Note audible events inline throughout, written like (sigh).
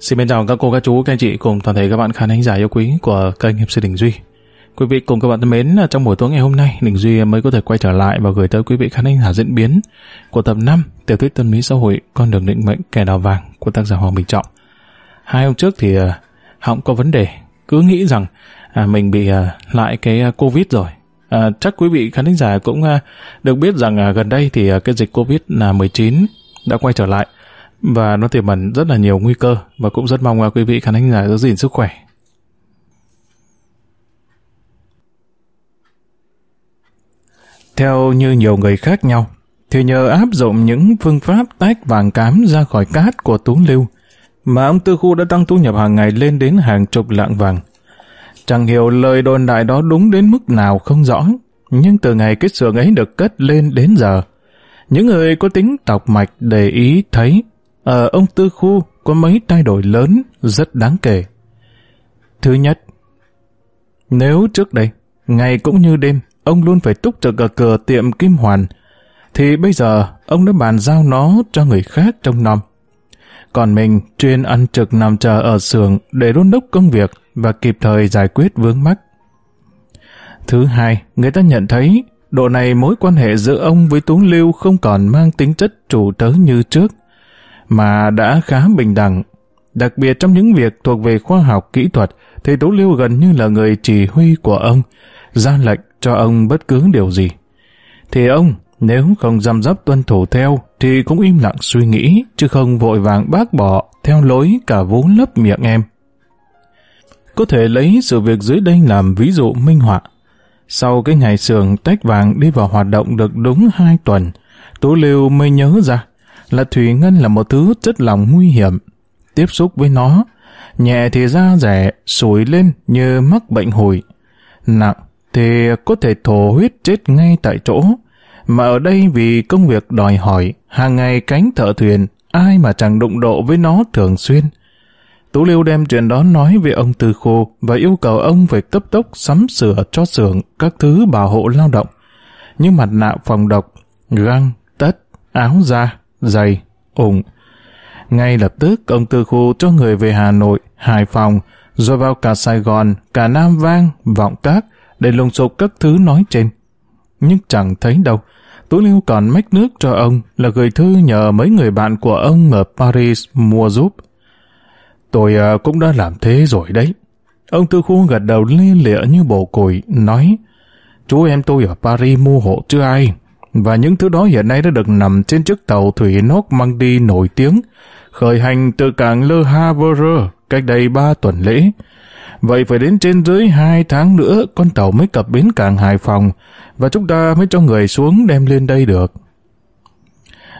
Xin chào các cô, các chú, các anh chị cùng toàn thể các bạn khán thính giả yêu quý của kênh hiệp sĩ Đình Duy. Quý vị cùng các bạn thân mến, trong buổi tối ngày hôm nay, Đình Duy mới có thể quay trở lại và gửi tới quý vị khán thính giả diễn biến của tập 5 tiểu thuyết tân mỹ xã hội Con đường định mệnh kẻ đào vàng của tác giả Hoàng Bình Trọng. Hai hôm trước thì à, Họng có vấn đề, cứ nghĩ rằng à, mình bị à, lại cái à, Covid rồi. À, chắc quý vị khán thính giả cũng à, được biết rằng à, gần đây thì à, cái dịch Covid là 19 đã quay trở lại và nó tiềm ẩn rất là nhiều nguy cơ và cũng rất mong quý vị khán thính giả giữ gìn sức khỏe. Theo như nhiều người khác nhau, thì nhờ áp dụng những phương pháp tách vàng cám ra khỏi cát của Tú Lưu, mà ông Tư Khu đã tăng thu nhập hàng ngày lên đến hàng chục lạng vàng. Chẳng hiểu lời đồn đại đó đúng đến mức nào không rõ, nhưng từ ngày kết sườn ấy được cất lên đến giờ, những người có tính tọc mạch để ý thấy ở ông Tư Khu có mấy thay đổi lớn rất đáng kể. Thứ nhất, nếu trước đây, ngày cũng như đêm, ông luôn phải túc trực ở cửa tiệm Kim Hoàn, thì bây giờ ông đã bàn giao nó cho người khác trong năm. Còn mình chuyên ăn trực nằm chờ ở xưởng để đôn đốc công việc và kịp thời giải quyết vướng mắc. Thứ hai, người ta nhận thấy độ này mối quan hệ giữa ông với Tú Lưu không còn mang tính chất chủ tớ như trước mà đã khá bình đẳng. Đặc biệt trong những việc thuộc về khoa học kỹ thuật, thầy Tố Liêu gần như là người chỉ huy của ông, ra lệnh cho ông bất cứ điều gì. Thì ông, nếu không giam dấp tuân thủ theo, thì cũng im lặng suy nghĩ, chứ không vội vàng bác bỏ, theo lối cả vốn lấp miệng em. Có thể lấy sự việc dưới đây làm ví dụ minh họa. Sau cái ngày xưởng tách vàng đi vào hoạt động được đúng hai tuần, Tú Liêu mới nhớ ra là thủy ngân là một thứ rất là nguy hiểm. Tiếp xúc với nó, nhẹ thì da rẻ sủi lên như mắc bệnh hồi. Nặng thì có thể thổ huyết chết ngay tại chỗ. Mà ở đây vì công việc đòi hỏi, hàng ngày cánh thợ thuyền, ai mà chẳng đụng độ với nó thường xuyên. Tú Liêu đem chuyện đó nói với ông Tư Khô và yêu cầu ông phải cấp tốc sắm sửa cho xưởng các thứ bảo hộ lao động, như mặt nạ phòng độc, găng, tất, áo da, dày, ủng. Ngay lập tức ông Tư Khu cho người về Hà Nội, Hải Phòng, rồi vào cả Sài Gòn, cả Nam Vang, Vọng Các để lùng sục các thứ nói trên. Nhưng chẳng thấy đâu. Tú Lưu còn mách nước cho ông là gửi thư nhờ mấy người bạn của ông ở Paris mua giúp. Tôi ờ, cũng đã làm thế rồi đấy. Ông Tư Khu gật đầu lia lịa như bồ củi, nói Chú em tôi ở Paris mua hộ chứ ai và những thứ đó hiện nay đã được nằm trên chiếc tàu thủy nóc mang đi nổi tiếng, khởi hành từ cảng Le Havre cách đây ba tuần lễ. Vậy phải đến trên dưới hai tháng nữa con tàu mới cập bến cảng Hải Phòng và chúng ta mới cho người xuống đem lên đây được.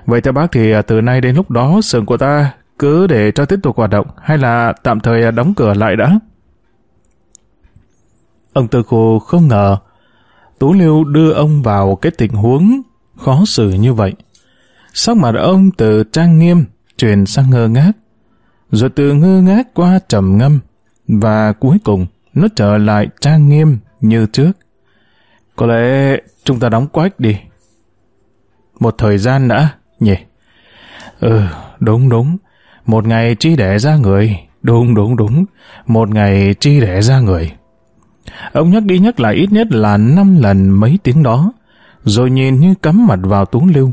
Vậy theo bác thì à, từ nay đến lúc đó sườn của ta cứ để cho tiếp tục hoạt động hay là tạm thời à, đóng cửa lại đã? Ông Tư Khu không ngờ Tú Liêu đưa ông vào cái tình huống khó xử như vậy. Sắc mặt ông từ trang nghiêm chuyển sang ngơ ngác, rồi từ ngơ ngác qua trầm ngâm, và cuối cùng nó trở lại trang nghiêm như trước. Có lẽ chúng ta đóng quách đi. Một thời gian đã, nhỉ? Ừ, đúng đúng. Một ngày chi để ra người. Đúng đúng đúng. Một ngày chi để ra người. Ông nhắc đi nhắc lại ít nhất là năm lần mấy tiếng đó, rồi nhìn như cắm mặt vào túng lưu.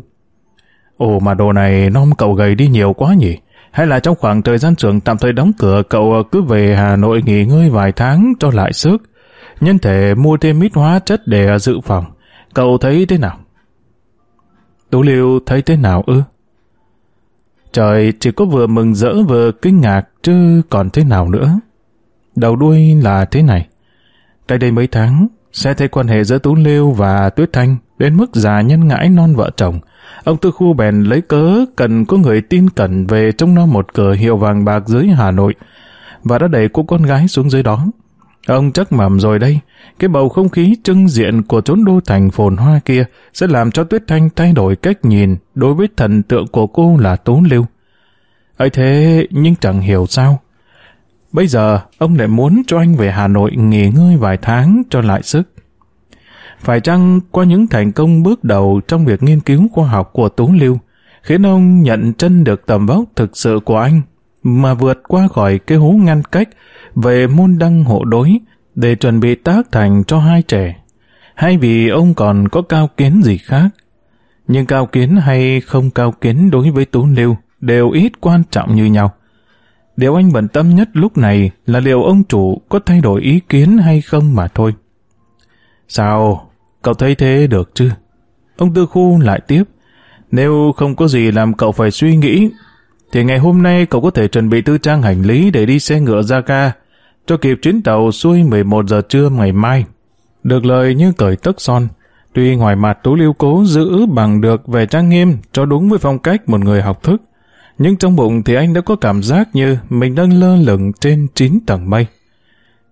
Ồ mà đồ này non cậu gầy đi nhiều quá nhỉ? Hay là trong khoảng thời gian trường tạm thời đóng cửa cậu cứ về Hà Nội nghỉ ngơi vài tháng cho lại sức? Nhân thể mua thêm ít hóa chất để dự phòng. Cậu thấy thế nào? Tú Liêu thấy thế nào ư? Trời chỉ có vừa mừng rỡ vừa kinh ngạc chứ còn thế nào nữa. Đầu đuôi là thế này. Cách đây mấy tháng, sẽ thấy quan hệ giữa Tú Liêu và Tuyết Thanh đến mức già nhân ngãi non vợ chồng. Ông Tư Khu bèn lấy cớ cần có người tin cẩn về trong nom một cửa hiệu vàng bạc dưới Hà Nội và đã đẩy cô con gái xuống dưới đó. Ông chắc mầm rồi đây, cái bầu không khí trưng diện của chốn đô thành phồn hoa kia sẽ làm cho Tuyết Thanh thay đổi cách nhìn đối với thần tượng của cô là Tú Lưu. ấy thế, nhưng chẳng hiểu sao, Bây giờ, ông lại muốn cho anh về Hà Nội nghỉ ngơi vài tháng cho lại sức. Phải chăng qua những thành công bước đầu trong việc nghiên cứu khoa học của Tú Lưu, khiến ông nhận chân được tầm vóc thực sự của anh, mà vượt qua khỏi cái hố ngăn cách về môn đăng hộ đối để chuẩn bị tác thành cho hai trẻ. Hay vì ông còn có cao kiến gì khác? Nhưng cao kiến hay không cao kiến đối với Tú Lưu đều ít quan trọng như nhau. Điều anh bận tâm nhất lúc này là liệu ông chủ có thay đổi ý kiến hay không mà thôi. Sao? Cậu thấy thế được chứ? Ông Tư Khu lại tiếp. Nếu không có gì làm cậu phải suy nghĩ, thì ngày hôm nay cậu có thể chuẩn bị tư trang hành lý để đi xe ngựa ra ca, cho kịp chuyến tàu xuôi 11 giờ trưa ngày mai. Được lời như cởi tất son, tuy ngoài mặt Tú Lưu cố giữ bằng được về trang nghiêm cho đúng với phong cách một người học thức, nhưng trong bụng thì anh đã có cảm giác như mình đang lơ lửng trên chín tầng mây.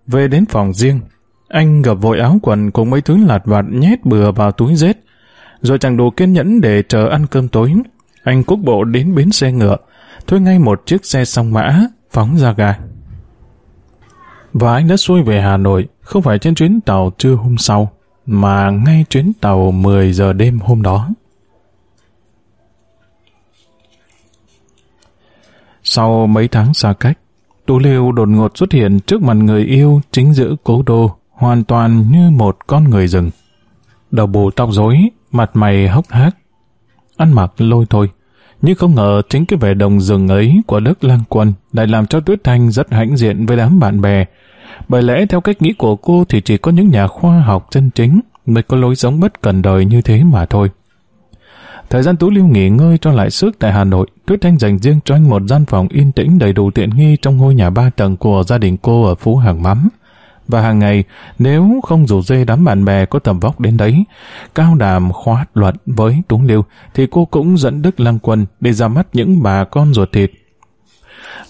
Về đến phòng riêng, anh gặp vội áo quần cùng mấy thứ lạt vặt nhét bừa vào túi rết, rồi chẳng đủ kiên nhẫn để chờ ăn cơm tối. Anh cúc bộ đến bến xe ngựa, thuê ngay một chiếc xe song mã, phóng ra ga. Và anh đã xuôi về Hà Nội, không phải trên chuyến tàu trưa hôm sau, mà ngay chuyến tàu 10 giờ đêm hôm đó. Sau mấy tháng xa cách, Tú Liêu đột ngột xuất hiện trước mặt người yêu chính giữa cố đô, hoàn toàn như một con người rừng. Đầu bù tóc rối, mặt mày hốc hác, ăn mặc lôi thôi. Nhưng không ngờ chính cái vẻ đồng rừng ấy của Đức Lang Quân lại làm cho Tuyết Thanh rất hãnh diện với đám bạn bè. Bởi lẽ theo cách nghĩ của cô thì chỉ có những nhà khoa học chân chính mới có lối sống bất cần đời như thế mà thôi. Thời gian Tú Lưu nghỉ ngơi cho lại sức tại Hà Nội, Tuyết Thanh dành riêng cho anh một gian phòng yên tĩnh đầy đủ tiện nghi trong ngôi nhà ba tầng của gia đình cô ở phố Hàng Mắm. Và hàng ngày, nếu không rủ dê đám bạn bè có tầm vóc đến đấy, cao đàm khóa luận với Tú Lưu, thì cô cũng dẫn Đức Lăng Quân để ra mắt những bà con ruột thịt.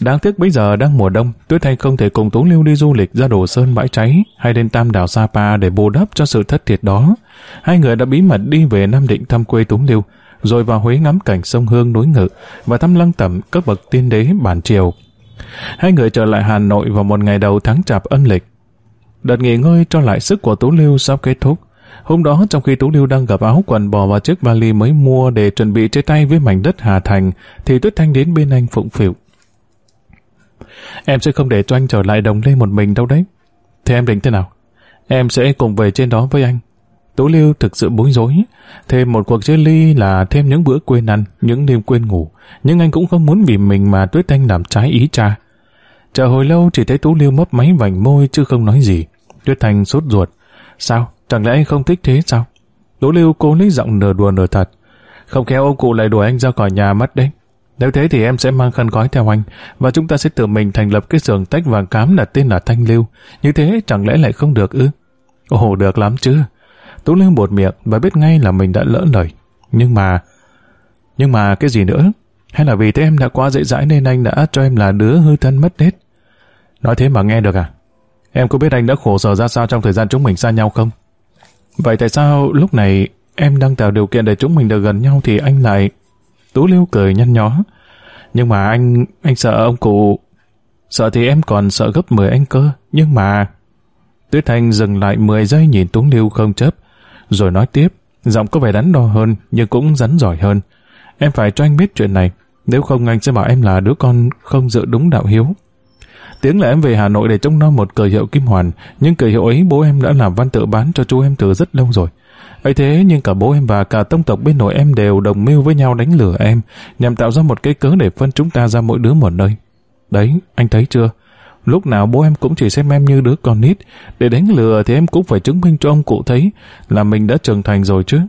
Đáng tiếc bây giờ đang mùa đông, Tuyết Thanh không thể cùng Tú Lưu đi du lịch ra Đồ Sơn bãi cháy hay đến Tam Đảo Sapa để bù đắp cho sự thất thiệt đó. Hai người đã bí mật đi về Nam Định thăm quê Tú Lưu, rồi vào Huế ngắm cảnh sông Hương núi Ngự và thăm lăng tẩm các bậc tiên đế bản triều. Hai người trở lại Hà Nội vào một ngày đầu tháng chạp âm lịch. Đợt nghỉ ngơi cho lại sức của Tú Lưu sắp kết thúc. Hôm đó trong khi Tú Lưu đang gặp áo quần bò và chiếc vali mới mua để chuẩn bị chơi tay với mảnh đất Hà Thành thì Tuyết Thanh đến bên anh phụng phịu. Em sẽ không để cho anh trở lại đồng lê một mình đâu đấy. Thế em định thế nào? Em sẽ cùng về trên đó với anh, Tú Lưu thực sự bối rối. Thêm một cuộc chia ly là thêm những bữa quên ăn, những đêm quên ngủ. Nhưng anh cũng không muốn vì mình mà Tuyết Thanh làm trái ý cha. Chờ hồi lâu chỉ thấy Tú Lưu mấp máy vành môi chứ không nói gì. Tuyết Thanh sốt ruột. Sao? Chẳng lẽ anh không thích thế sao? Tú Lưu cố lấy giọng nửa đùa nửa thật. Không khéo ông cụ lại đuổi anh ra khỏi nhà mất đấy. Nếu thế thì em sẽ mang khăn gói theo anh và chúng ta sẽ tự mình thành lập cái giường tách vàng cám là tên là Thanh Lưu. Như thế chẳng lẽ lại không được ư? Ồ, được lắm chứ. Tú Linh bột miệng và biết ngay là mình đã lỡ lời. Nhưng mà... Nhưng mà cái gì nữa? Hay là vì thế em đã quá dễ dãi nên anh đã cho em là đứa hư thân mất hết. Nói thế mà nghe được à? Em có biết anh đã khổ sở ra sao trong thời gian chúng mình xa nhau không? Vậy tại sao lúc này em đang tạo điều kiện để chúng mình được gần nhau thì anh lại... Tú Liêu cười nhăn nhó. Nhưng mà anh... anh sợ ông cụ... Sợ thì em còn sợ gấp 10 anh cơ. Nhưng mà... Tuyết Thanh dừng lại 10 giây nhìn Tú Liêu không chớp rồi nói tiếp, giọng có vẻ đắn đo hơn nhưng cũng rắn giỏi hơn. Em phải cho anh biết chuyện này, nếu không anh sẽ bảo em là đứa con không dựa đúng đạo hiếu. Tiếng là em về Hà Nội để trông nom một cờ hiệu kim hoàn, nhưng cờ hiệu ấy bố em đã làm văn tự bán cho chú em từ rất lâu rồi. ấy thế nhưng cả bố em và cả tông tộc bên nội em đều đồng mưu với nhau đánh lừa em, nhằm tạo ra một cái cớ để phân chúng ta ra mỗi đứa một nơi. Đấy, anh thấy chưa? Lúc nào bố em cũng chỉ xem em như đứa con nít. Để đánh lừa thì em cũng phải chứng minh cho ông cụ thấy là mình đã trưởng thành rồi chứ.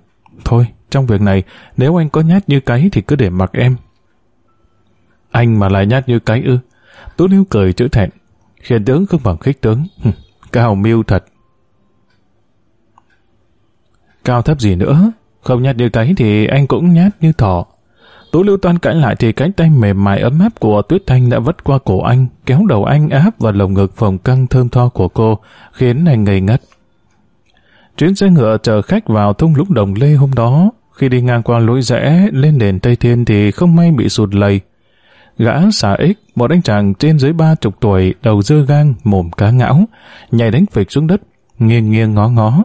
Thôi, trong việc này, nếu anh có nhát như cái thì cứ để mặc em. Anh mà lại nhát như cái ư. Tú Liêu cười chữ thẹn. Khiển tướng không bằng khích tướng. Cao mưu thật. Cao thấp gì nữa? Không nhát như cái thì anh cũng nhát như thỏ. Tú Lưu Toan cãi lại thì cánh tay mềm mại ấm áp của Tuyết Thanh đã vất qua cổ anh, kéo đầu anh áp vào lồng ngực phồng căng thơm tho của cô, khiến anh ngây ngất. Chuyến xe ngựa chở khách vào thung lũng Đồng Lê hôm đó, khi đi ngang qua lối rẽ lên đền Tây Thiên thì không may bị sụt lầy. Gã xà ích, một anh chàng trên dưới ba chục tuổi, đầu dơ gan, mồm cá ngão, nhảy đánh phịch xuống đất, nghiêng nghiêng ngó ngó,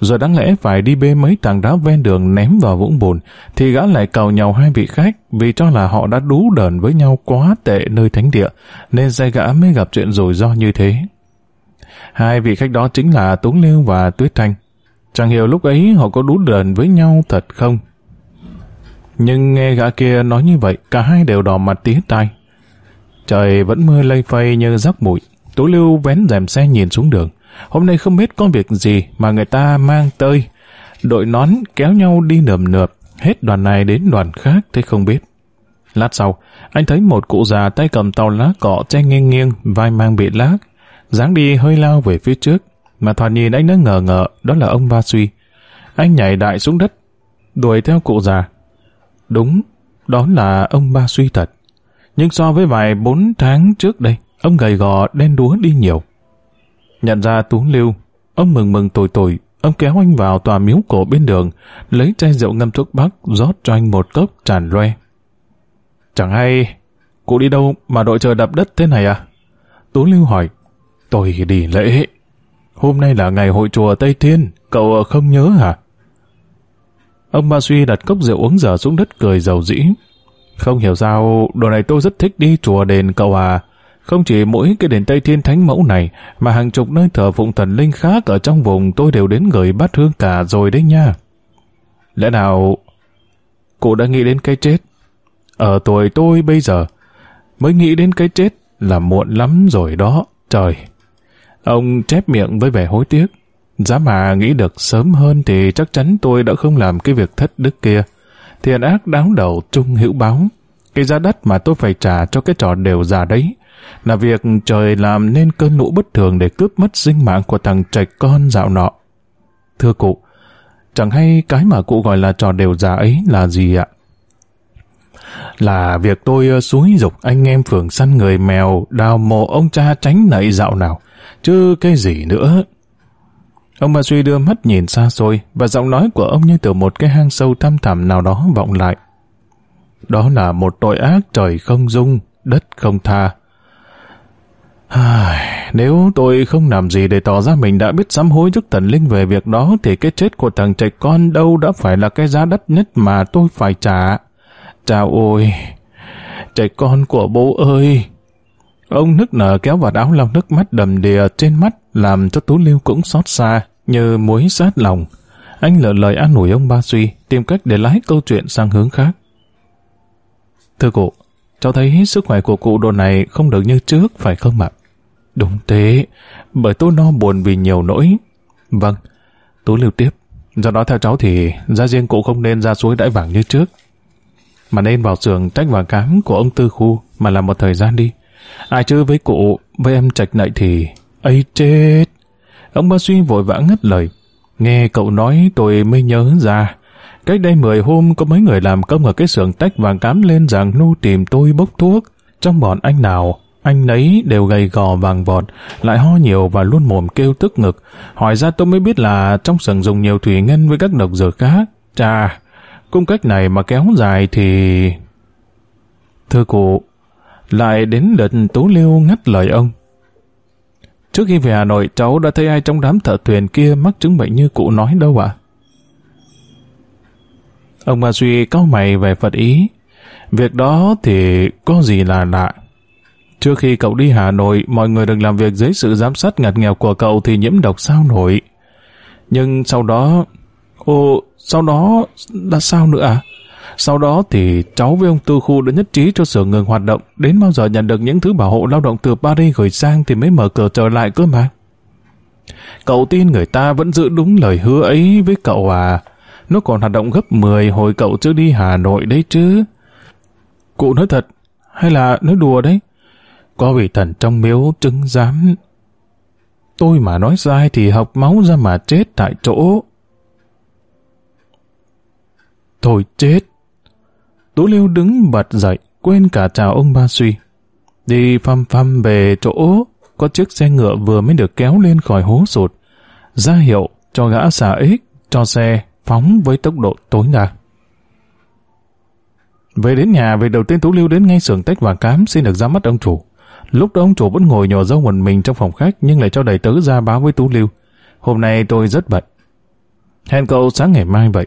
rồi đáng lẽ phải đi bê mấy tảng đá ven đường ném vào vũng bùn, thì gã lại cầu nhau hai vị khách vì cho là họ đã đú đờn với nhau quá tệ nơi thánh địa, nên dây gã mới gặp chuyện rủi ro như thế. Hai vị khách đó chính là Túng Lưu và Tuyết Thanh. Chẳng hiểu lúc ấy họ có đú đờn với nhau thật không. Nhưng nghe gã kia nói như vậy, cả hai đều đỏ mặt tía tai. Trời vẫn mưa lây phây như rắc bụi, Tú Lưu vén rèm xe nhìn xuống đường. Hôm nay không biết có việc gì mà người ta mang tơi Đội nón kéo nhau đi nườm nượp, hết đoàn này đến đoàn khác thế không biết. Lát sau, anh thấy một cụ già tay cầm tàu lá cọ che nghiêng nghiêng, vai mang bị lác, dáng đi hơi lao về phía trước, mà thoạt nhìn anh đã ngờ ngợ, đó là ông Ba Suy. Anh nhảy đại xuống đất, đuổi theo cụ già. Đúng, đó là ông Ba Suy thật. Nhưng so với vài bốn tháng trước đây, ông gầy gò đen đúa đi nhiều. Nhận ra Tú Lưu, ông mừng mừng tồi tồi, ông kéo anh vào tòa miếu cổ bên đường, lấy chai rượu ngâm thuốc bắc rót cho anh một cốc tràn loe. Chẳng hay, cụ đi đâu mà đội trời đập đất thế này à? Tú Lưu hỏi, tôi đi lễ. Hôm nay là ngày hội chùa Tây Thiên, cậu không nhớ hả? Ông Ba Suy đặt cốc rượu uống dở xuống đất cười giàu dĩ. Không hiểu sao, đồ này tôi rất thích đi chùa đền cậu à. Không chỉ mỗi cái đền Tây Thiên Thánh Mẫu này, mà hàng chục nơi thờ phụng thần linh khác ở trong vùng tôi đều đến gửi bát hương cả rồi đấy nha. Lẽ nào... Cụ đã nghĩ đến cái chết. Ở tuổi tôi bây giờ, mới nghĩ đến cái chết là muộn lắm rồi đó, trời. Ông chép miệng với vẻ hối tiếc. Giá mà nghĩ được sớm hơn thì chắc chắn tôi đã không làm cái việc thất đức kia. Thiền ác đáo đầu trung hữu báo. Cái giá đất mà tôi phải trả cho cái trò đều già đấy là việc trời làm nên cơn lũ bất thường để cướp mất sinh mạng của thằng trạch con dạo nọ. Thưa cụ, chẳng hay cái mà cụ gọi là trò đều giả ấy là gì ạ? Là việc tôi ờ, xúi dục anh em phường săn người mèo đào mộ ông cha tránh nảy dạo nào, chứ cái gì nữa. Ông bà suy đưa mắt nhìn xa xôi và giọng nói của ông như từ một cái hang sâu thăm thẳm nào đó vọng lại. Đó là một tội ác trời không dung, đất không tha, nếu tôi không làm gì để tỏ ra mình đã biết sám hối trước thần linh về việc đó thì cái chết của thằng trẻ con đâu đã phải là cái giá đắt nhất mà tôi phải trả. Chào ôi! Trẻ con của bố ơi! Ông nức nở kéo vào áo lòng nước mắt đầm đìa trên mắt làm cho Tú Lưu cũng xót xa như muối sát lòng. Anh lỡ lời an ủi ông Ba Suy tìm cách để lái câu chuyện sang hướng khác. Thưa cụ, cháu thấy sức khỏe của cụ đồ này không được như trước phải không ạ? Đúng thế, bởi tôi no buồn vì nhiều nỗi. Vâng, Tú lưu tiếp. Do đó theo cháu thì gia riêng cụ không nên ra suối đãi vàng như trước. Mà nên vào xưởng trách vàng cám của ông Tư Khu mà làm một thời gian đi. Ai chơi với cụ, với em trạch nậy thì... ấy chết! Ông ba suy vội vã ngất lời. Nghe cậu nói tôi mới nhớ ra. Cách đây 10 hôm có mấy người làm công ở cái xưởng tách vàng cám lên rằng nu tìm tôi bốc thuốc. Trong bọn anh nào anh ấy đều gầy gò vàng vọt, lại ho nhiều và luôn mồm kêu tức ngực. Hỏi ra tôi mới biết là trong sừng dùng nhiều thủy ngân với các độc dược khác. Chà, cung cách này mà kéo dài thì... Thưa cụ, lại đến lượt Tú Liêu ngắt lời ông. Trước khi về Hà Nội, cháu đã thấy ai trong đám thợ thuyền kia mắc chứng bệnh như cụ nói đâu ạ? Ông Ba Duy cau mày về Phật ý. Việc đó thì có gì là lạ. Trước khi cậu đi Hà Nội, mọi người đừng làm việc dưới sự giám sát ngặt nghèo của cậu thì nhiễm độc sao nổi. Nhưng sau đó... Ồ, sau đó đã sao nữa à? Sau đó thì cháu với ông Tư Khu đã nhất trí cho sửa ngừng hoạt động, đến bao giờ nhận được những thứ bảo hộ lao động từ Paris gửi sang thì mới mở cửa trở lại cơ mà. Cậu tin người ta vẫn giữ đúng lời hứa ấy với cậu à? Nó còn hoạt động gấp 10 hồi cậu chưa đi Hà Nội đấy chứ. Cụ nói thật, hay là nói đùa đấy? có vị thần trong miếu chứng giám. Tôi mà nói sai thì học máu ra mà chết tại chỗ. Thôi chết! Tú Liêu đứng bật dậy, quên cả chào ông Ba Suy. Đi phăm phăm về chỗ, có chiếc xe ngựa vừa mới được kéo lên khỏi hố sụt. Ra hiệu cho gã xả ích, cho xe phóng với tốc độ tối đa. Về đến nhà, về đầu tiên Tú Lưu đến ngay xưởng tách và cám xin được ra mắt ông chủ. Lúc đó ông chủ vẫn ngồi nhỏ dâu một mình trong phòng khách nhưng lại cho đầy tớ ra báo với Tú Lưu. Hôm nay tôi rất bận. Hẹn cậu sáng ngày mai vậy.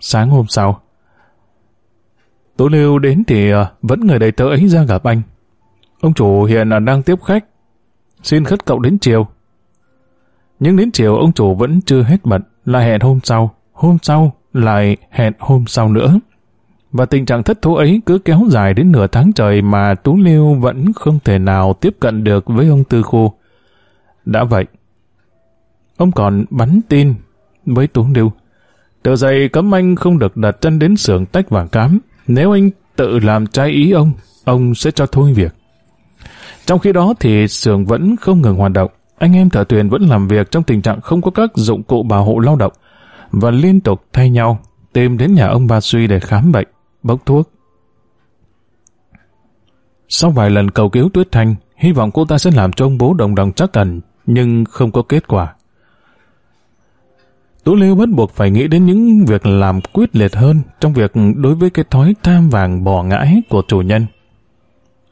Sáng hôm sau. Tú Lưu đến thì à, vẫn người đầy tớ ấy ra gặp anh. Ông chủ hiện à, đang tiếp khách. Xin khất cậu đến chiều. Nhưng đến chiều ông chủ vẫn chưa hết bận, là hẹn hôm sau, hôm sau, lại hẹn hôm sau nữa và tình trạng thất thú ấy cứ kéo dài đến nửa tháng trời mà Tú Liêu vẫn không thể nào tiếp cận được với ông Tư Khu. Đã vậy, ông còn bắn tin với Tú Liêu. Từ dậy cấm anh không được đặt chân đến xưởng tách vàng cám. Nếu anh tự làm trái ý ông, ông sẽ cho thôi việc. Trong khi đó thì xưởng vẫn không ngừng hoạt động. Anh em thợ thuyền vẫn làm việc trong tình trạng không có các dụng cụ bảo hộ lao động và liên tục thay nhau tìm đến nhà ông Ba Suy để khám bệnh bốc thuốc. Sau vài lần cầu cứu Tuyết Thanh, hy vọng cô ta sẽ làm cho ông bố đồng đồng chắc thần, nhưng không có kết quả. Tú Liêu bắt buộc phải nghĩ đến những việc làm quyết liệt hơn trong việc đối với cái thói tham vàng bỏ ngãi của chủ nhân.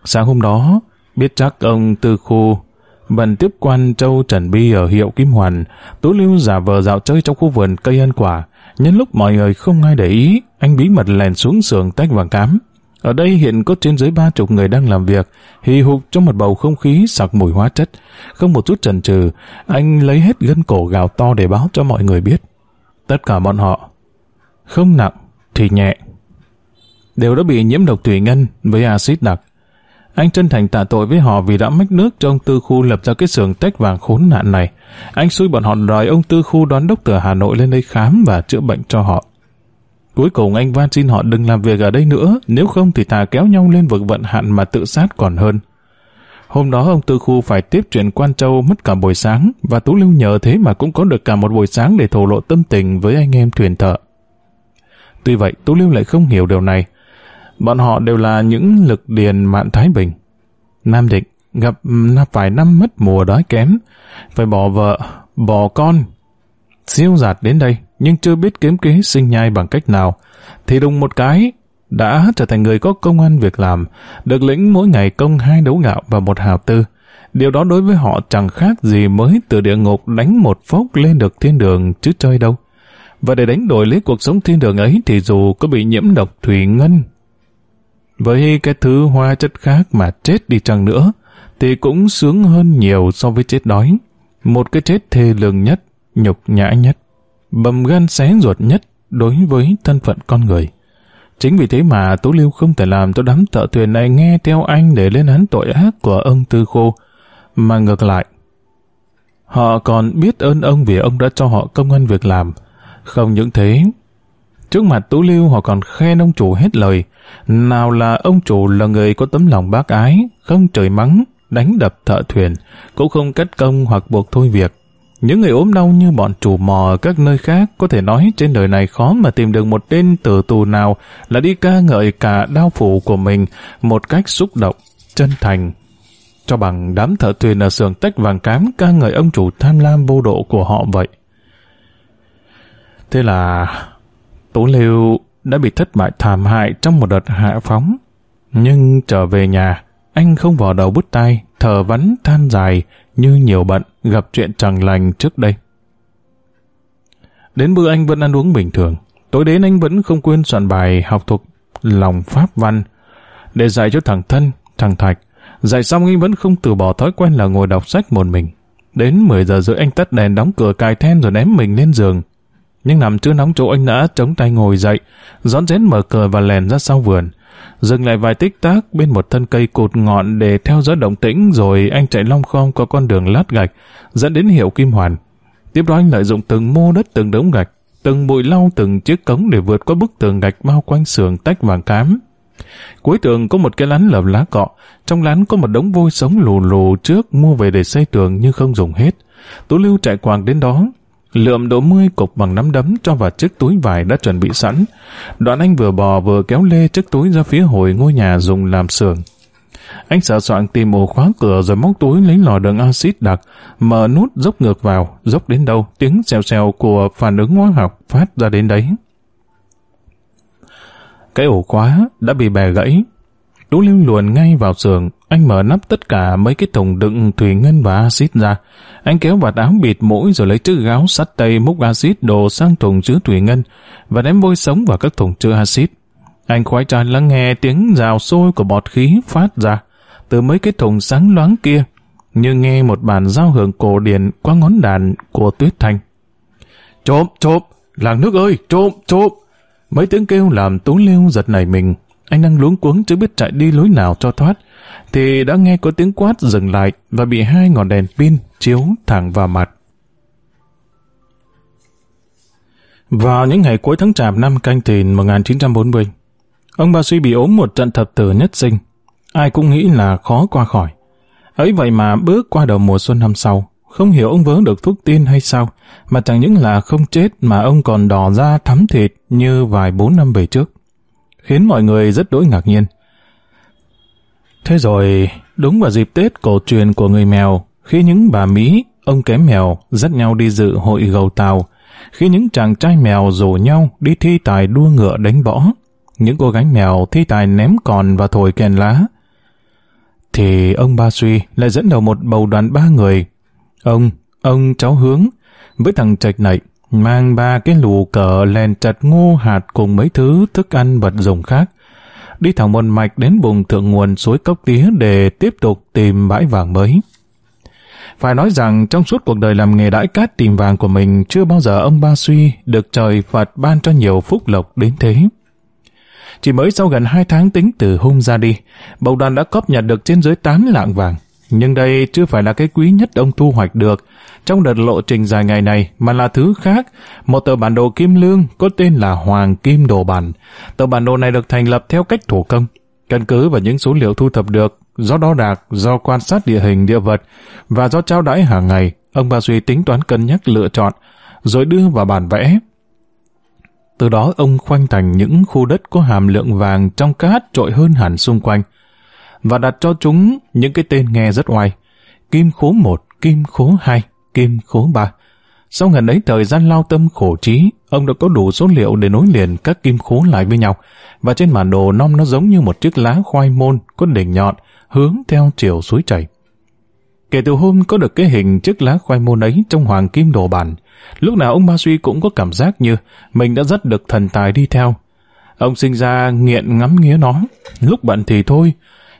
Sáng hôm đó, biết chắc ông Tư Khu bần tiếp quan Châu Trần Bi ở hiệu Kim Hoàn, Tú Liêu giả vờ dạo chơi trong khu vườn cây ăn quả, Nhân lúc mọi người không ai để ý, anh bí mật lèn xuống sườn tách vàng cám. Ở đây hiện có trên dưới ba chục người đang làm việc, hì hục trong một bầu không khí sặc mùi hóa chất. Không một chút chần chừ, anh lấy hết gân cổ gào to để báo cho mọi người biết. Tất cả bọn họ, không nặng thì nhẹ, đều đã bị nhiễm độc thủy ngân với axit đặc. Anh chân thành tạ tội với họ vì đã mách nước cho ông Tư Khu lập ra cái xưởng tách vàng khốn nạn này. Anh xui bọn họ đòi ông Tư Khu đón đốc từ Hà Nội lên đây khám và chữa bệnh cho họ. Cuối cùng anh van xin họ đừng làm việc ở đây nữa, nếu không thì thà kéo nhau lên vực vận hạn mà tự sát còn hơn. Hôm đó ông Tư Khu phải tiếp chuyện Quan Châu mất cả buổi sáng và Tú Lưu nhờ thế mà cũng có được cả một buổi sáng để thổ lộ tâm tình với anh em thuyền thợ. Tuy vậy Tú Lưu lại không hiểu điều này. Bọn họ đều là những lực điền mạn Thái Bình. Nam Định gặp vài năm mất mùa đói kém, phải bỏ vợ, bỏ con. Siêu giạt đến đây, nhưng chưa biết kiếm kế sinh nhai bằng cách nào, thì đùng một cái đã trở thành người có công an việc làm, được lĩnh mỗi ngày công hai đấu gạo và một hào tư. Điều đó đối với họ chẳng khác gì mới từ địa ngục đánh một phốc lên được thiên đường chứ chơi đâu. Và để đánh đổi lấy cuộc sống thiên đường ấy thì dù có bị nhiễm độc thủy ngân với cái thứ hoa chất khác mà chết đi chăng nữa, thì cũng sướng hơn nhiều so với chết đói. Một cái chết thê lương nhất, nhục nhã nhất, bầm gan xé ruột nhất đối với thân phận con người. Chính vì thế mà Tú Lưu không thể làm cho đám thợ thuyền này nghe theo anh để lên án tội ác của ông Tư Khô, mà ngược lại. Họ còn biết ơn ông vì ông đã cho họ công an việc làm. Không những thế, Trước mặt Tú Lưu họ còn khen ông chủ hết lời. Nào là ông chủ là người có tấm lòng bác ái, không trời mắng, đánh đập thợ thuyền, cũng không cất công hoặc buộc thôi việc. Những người ốm đau như bọn chủ mò ở các nơi khác có thể nói trên đời này khó mà tìm được một tên tử tù nào là đi ca ngợi cả đau phủ của mình một cách xúc động, chân thành. Cho bằng đám thợ thuyền ở sườn tách vàng cám ca ngợi ông chủ tham lam vô độ của họ vậy. Thế là Tú Lưu đã bị thất bại thảm hại trong một đợt hạ phóng. Nhưng trở về nhà, anh không vò đầu bứt tai, thở vắn than dài như nhiều bận gặp chuyện chẳng lành trước đây. Đến bữa anh vẫn ăn uống bình thường. Tối đến anh vẫn không quên soạn bài học thuộc lòng pháp văn để dạy cho thằng Thân, thằng Thạch. Dạy xong anh vẫn không từ bỏ thói quen là ngồi đọc sách một mình. Đến 10 giờ rưỡi anh tắt đèn đóng cửa cài then rồi ném mình lên giường nhưng nằm chưa nóng chỗ anh đã chống tay ngồi dậy, rón rén mở cờ và lèn ra sau vườn. Dừng lại vài tích tác bên một thân cây cột ngọn để theo dõi động tĩnh rồi anh chạy long khom qua con đường lát gạch, dẫn đến hiệu Kim Hoàn. Tiếp đó anh lợi dụng từng mô đất từng đống gạch, từng bụi lau từng chiếc cống để vượt qua bức tường gạch bao quanh sườn tách vàng cám. Cuối tường có một cái lán lợp lá cọ, trong lán có một đống vôi sống lù lù trước mua về để xây tường nhưng không dùng hết. Tú Lưu chạy quàng đến đó, lượm đổ mươi cục bằng nắm đấm cho vào chiếc túi vải đã chuẩn bị sẵn. Đoạn anh vừa bò vừa kéo lê chiếc túi ra phía hồi ngôi nhà dùng làm xưởng. Anh sợ soạn tìm ổ khóa cửa rồi móc túi lấy lò đường axit đặc, mở nút dốc ngược vào, dốc đến đâu, tiếng xèo xèo của phản ứng hóa học phát ra đến đấy. Cái ổ khóa đã bị bè gãy, Tú lưu luồn ngay vào giường, anh mở nắp tất cả mấy cái thùng đựng thủy ngân và axit ra. Anh kéo vạt áo bịt mũi rồi lấy chiếc gáo sắt tay múc axit đổ sang thùng chứa thủy ngân và ném vôi sống vào các thùng chứa axit. Anh khoái trà lắng nghe tiếng rào sôi của bọt khí phát ra từ mấy cái thùng sáng loáng kia như nghe một bản giao hưởng cổ điển qua ngón đàn của Tuyết Thanh. Trộm, trộm, làng nước ơi, trộm, trộm. Mấy tiếng kêu làm Tú Lưu giật nảy mình. Anh đang luống cuống chưa biết chạy đi lối nào cho thoát thì đã nghe có tiếng quát dừng lại và bị hai ngọn đèn pin chiếu thẳng vào mặt. Vào những ngày cuối tháng chạp năm canh thìn 1940, ông Ba Suy bị ốm một trận thập tử nhất sinh. Ai cũng nghĩ là khó qua khỏi. Ấy vậy mà bước qua đầu mùa xuân năm sau, không hiểu ông vớ được thuốc tiên hay sao, mà chẳng những là không chết mà ông còn đỏ da thắm thịt như vài bốn năm về trước. Khiến mọi người rất đối ngạc nhiên. Thế rồi, đúng vào dịp Tết cổ truyền của người mèo, khi những bà Mỹ, ông kém mèo dắt nhau đi dự hội gầu tàu, khi những chàng trai mèo rủ nhau đi thi tài đua ngựa đánh võ, những cô gái mèo thi tài ném còn và thổi kèn lá. Thì ông Ba Suy lại dẫn đầu một bầu đoàn ba người. Ông, ông cháu hướng, với thằng trạch này, mang ba cái lù cờ lèn chặt ngô hạt cùng mấy thứ thức ăn vật dụng khác, đi thẳng một mạch đến vùng thượng nguồn suối Cốc Tía để tiếp tục tìm bãi vàng mới. Phải nói rằng trong suốt cuộc đời làm nghề đãi cát tìm vàng của mình chưa bao giờ ông Ba Suy được trời Phật ban cho nhiều phúc lộc đến thế. Chỉ mới sau gần 2 tháng tính từ hôm ra đi, bầu đoàn đã cóp nhặt được trên dưới 8 lạng vàng. Nhưng đây chưa phải là cái quý nhất ông thu hoạch được. Trong đợt lộ trình dài ngày này mà là thứ khác, một tờ bản đồ kim lương có tên là Hoàng Kim Đồ Bản. Tờ bản đồ này được thành lập theo cách thủ công, căn cứ vào những số liệu thu thập được, do đo đạc, do quan sát địa hình địa vật và do trao đãi hàng ngày, ông Ba Duy tính toán cân nhắc lựa chọn, rồi đưa vào bản vẽ. Từ đó ông khoanh thành những khu đất có hàm lượng vàng trong cát trội hơn hẳn xung quanh và đặt cho chúng những cái tên nghe rất oai. Kim khố 1, kim khố 2, kim khố 3. Sau gần ấy thời gian lao tâm khổ trí, ông đã có đủ số liệu để nối liền các kim khố lại với nhau, và trên bản đồ non nó giống như một chiếc lá khoai môn có đỉnh nhọn hướng theo chiều suối chảy. Kể từ hôm có được cái hình chiếc lá khoai môn ấy trong hoàng kim đồ bản, lúc nào ông Ba Suy cũng có cảm giác như mình đã rất được thần tài đi theo. Ông sinh ra nghiện ngắm nghía nó, lúc bận thì thôi,